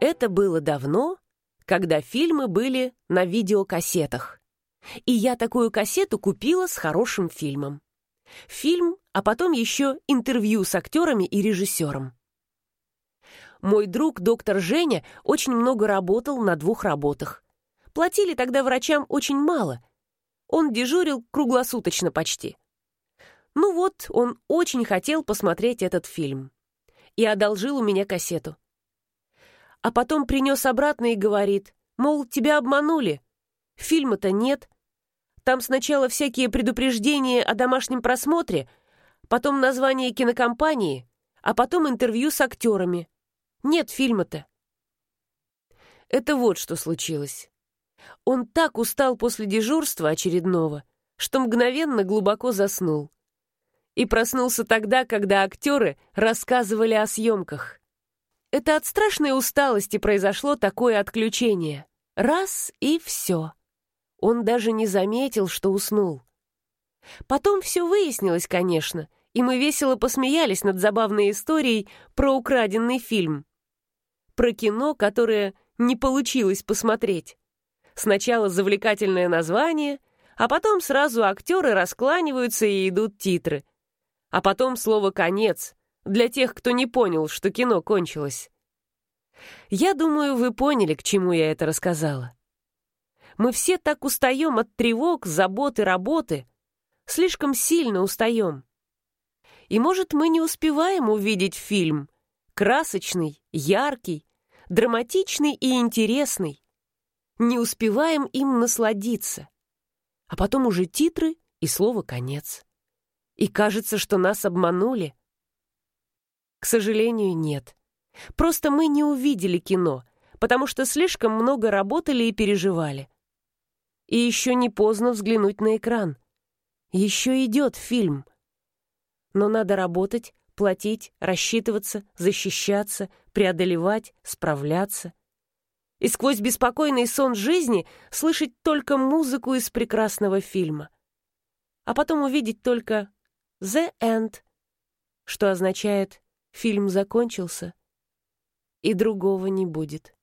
Это было давно, когда фильмы были на видеокассетах. И я такую кассету купила с хорошим фильмом. Фильм, а потом еще интервью с актерами и режиссером. Мой друг, доктор Женя, очень много работал на двух работах. Платили тогда врачам очень мало. Он дежурил круглосуточно почти. Ну вот, он очень хотел посмотреть этот фильм. И одолжил у меня кассету. А потом принес обратно и говорит, мол, тебя обманули. Фильма-то нет. Там сначала всякие предупреждения о домашнем просмотре, потом название кинокомпании, а потом интервью с актерами. Нет фильма-то. Это вот что случилось. Он так устал после дежурства очередного, что мгновенно глубоко заснул. И проснулся тогда, когда актеры рассказывали о съемках. Это от страшной усталости произошло такое отключение. Раз — и все. Он даже не заметил, что уснул. Потом все выяснилось, конечно, и мы весело посмеялись над забавной историей про украденный фильм. Про кино, которое не получилось посмотреть. Сначала завлекательное название, а потом сразу актеры раскланиваются и идут титры. А потом слово «конец» для тех, кто не понял, что кино кончилось. Я думаю, вы поняли, к чему я это рассказала. Мы все так устаем от тревог, забот и работы. Слишком сильно устаем. И, может, мы не успеваем увидеть фильм. Красочный, яркий, драматичный и интересный не успеваем им насладиться. А потом уже титры и слово «конец». И кажется, что нас обманули. К сожалению, нет. Просто мы не увидели кино, потому что слишком много работали и переживали. И еще не поздно взглянуть на экран. Еще идет фильм. Но надо работать, платить, рассчитываться, защищаться, преодолевать, справляться и сквозь беспокойный сон жизни слышать только музыку из прекрасного фильма. А потом увидеть только «The End», что означает «фильм закончился» и другого не будет.